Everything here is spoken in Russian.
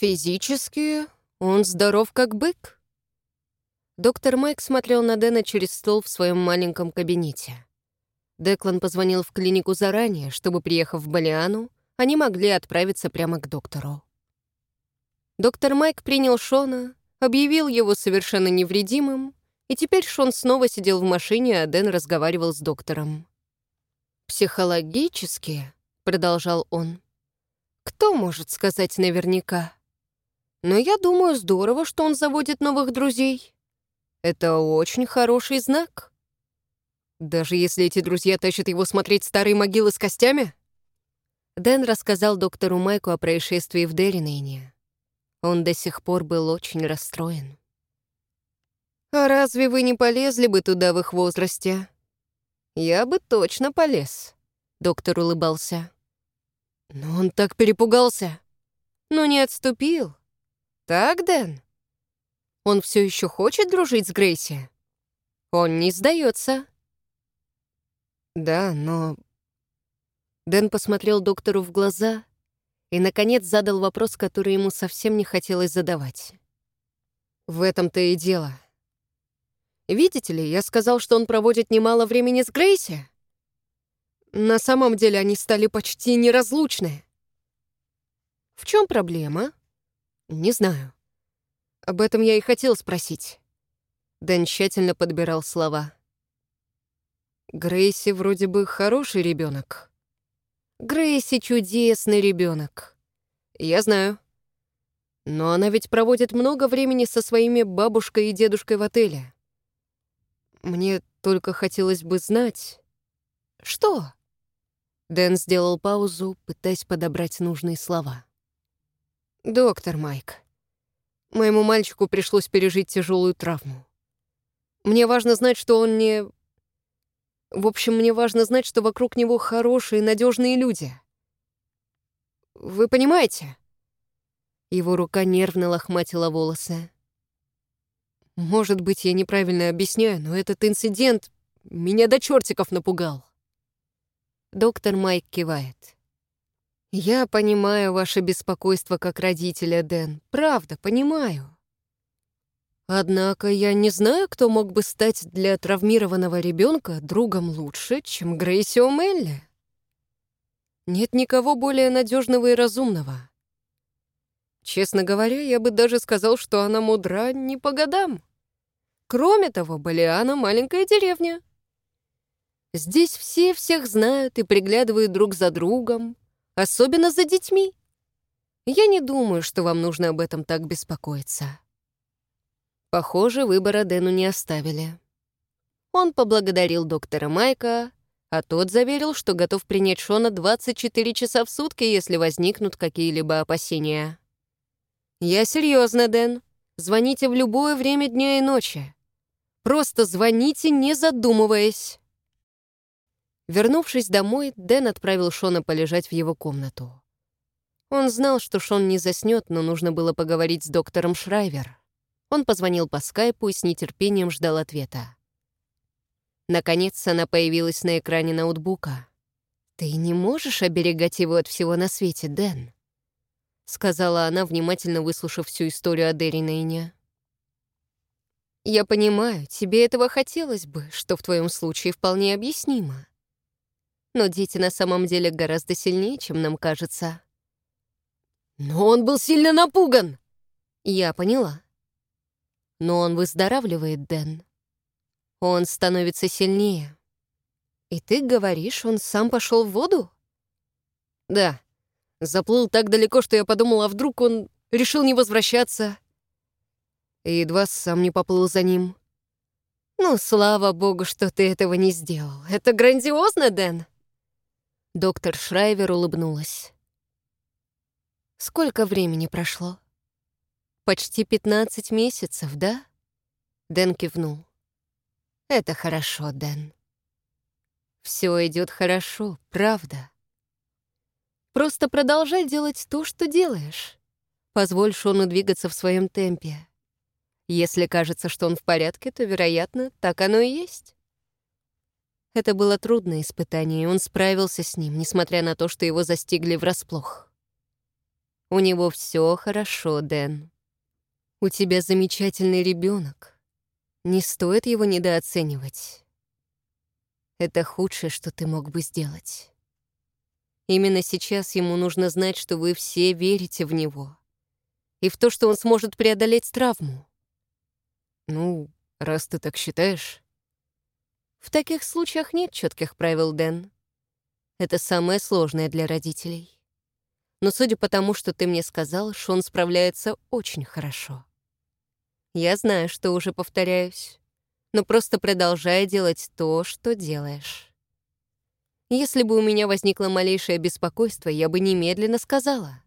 Физически он здоров как бык. Доктор Майк смотрел на Дэна через стол в своем маленьком кабинете. Деклан позвонил в клинику заранее, чтобы, приехав в Балиану, они могли отправиться прямо к доктору. Доктор Майк принял Шона, объявил его совершенно невредимым, и теперь Шон снова сидел в машине, а Дэн разговаривал с доктором. «Психологически», — продолжал он, — «кто может сказать наверняка? Но я думаю, здорово, что он заводит новых друзей. Это очень хороший знак». Даже если эти друзья тащат его смотреть старые могилы с костями? Дэн рассказал доктору Майку о происшествии в Деринейне. Он до сих пор был очень расстроен. «А разве вы не полезли бы туда в их возрасте?» «Я бы точно полез», — доктор улыбался. «Но он так перепугался». «Но не отступил. Так, Дэн?» «Он все еще хочет дружить с Грейси?» «Он не сдается. «Да, но...» Дэн посмотрел доктору в глаза и, наконец, задал вопрос, который ему совсем не хотелось задавать. «В этом-то и дело. Видите ли, я сказал, что он проводит немало времени с Грейси. На самом деле они стали почти неразлучны. В чем проблема? Не знаю. Об этом я и хотел спросить». Дэн тщательно подбирал слова. Грейси вроде бы хороший ребенок. Грейси чудесный ребенок. Я знаю. Но она ведь проводит много времени со своими бабушкой и дедушкой в отеле. Мне только хотелось бы знать... Что? Дэн сделал паузу, пытаясь подобрать нужные слова. «Доктор Майк, моему мальчику пришлось пережить тяжелую травму. Мне важно знать, что он не в общем, мне важно знать, что вокруг него хорошие, надежные люди. Вы понимаете? Его рука нервно лохматила волосы. Может быть, я неправильно объясняю, но этот инцидент меня до чертиков напугал. Доктор Майк кивает. «Я понимаю ваше беспокойство как родителя, Дэн. Правда, понимаю. Однако я не знаю, кто мог бы стать для травмированного ребенка другом лучше, чем Грейси О'Мелли. Нет никого более надежного и разумного. Честно говоря, я бы даже сказал, что она мудра не по годам. Кроме того, Балиана — маленькая деревня. Здесь все всех знают и приглядывают друг за другом, особенно за детьми. Я не думаю, что вам нужно об этом так беспокоиться. Похоже, выбора Дэну не оставили. Он поблагодарил доктора Майка, а тот заверил, что готов принять Шона 24 часа в сутки, если возникнут какие-либо опасения. «Я серьезно, Дэн. Звоните в любое время дня и ночи. Просто звоните, не задумываясь». Вернувшись домой, Дэн отправил Шона полежать в его комнату. Он знал, что Шон не заснет, но нужно было поговорить с доктором Шрайвер. Он позвонил по скайпу и с нетерпением ждал ответа. Наконец она появилась на экране ноутбука. «Ты не можешь оберегать его от всего на свете, Дэн?» — сказала она, внимательно выслушав всю историю о Дерри «Я понимаю, тебе этого хотелось бы, что в твоем случае вполне объяснимо. Но дети на самом деле гораздо сильнее, чем нам кажется». «Но он был сильно напуган!» «Я поняла. Но он выздоравливает, Дэн. Он становится сильнее. И ты говоришь, он сам пошел в воду? Да. Заплыл так далеко, что я подумал, а вдруг он решил не возвращаться. И едва сам не поплыл за ним. Ну, слава богу, что ты этого не сделал. Это грандиозно, Дэн. Доктор Шрайвер улыбнулась. Сколько времени прошло? Почти 15 месяцев, да? Дэн кивнул. Это хорошо, Дэн. Все идет хорошо, правда. Просто продолжай делать то, что делаешь. Позволь Шону двигаться в своем темпе. Если кажется, что он в порядке, то, вероятно, так оно и есть. Это было трудное испытание, и он справился с ним, несмотря на то, что его застигли врасплох. У него все хорошо, Дэн. У тебя замечательный ребенок. Не стоит его недооценивать. Это худшее, что ты мог бы сделать. Именно сейчас ему нужно знать, что вы все верите в него и в то, что он сможет преодолеть травму. Ну, раз ты так считаешь. В таких случаях нет четких правил, Дэн. Это самое сложное для родителей. Но судя по тому, что ты мне сказал, Шон справляется очень хорошо. Я знаю, что уже повторяюсь, но просто продолжай делать то, что делаешь. Если бы у меня возникло малейшее беспокойство, я бы немедленно сказала.